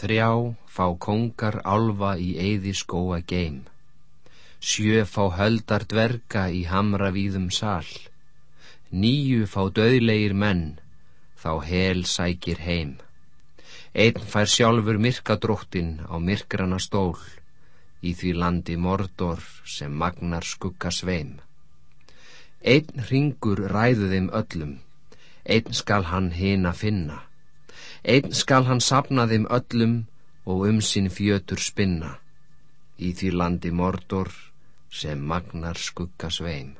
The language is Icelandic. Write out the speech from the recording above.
Þrjá fá kongar álfa í eyði skóa geim. Sjö fá höldar dverga í hamra víðum sal. Níu fá döðlegir menn, þá hel sækir heim. Einn fær sjálfur myrkadróttin á myrkrana stól, í því landi mordor sem magnar skugga sveim. Einn ringur ræðu þeim öllum, einn skal hann hina finna. Einn skal hann sapna þeim öllum og um sinn fjötur spinna, í því landi mordor sem magnar skugga sveim.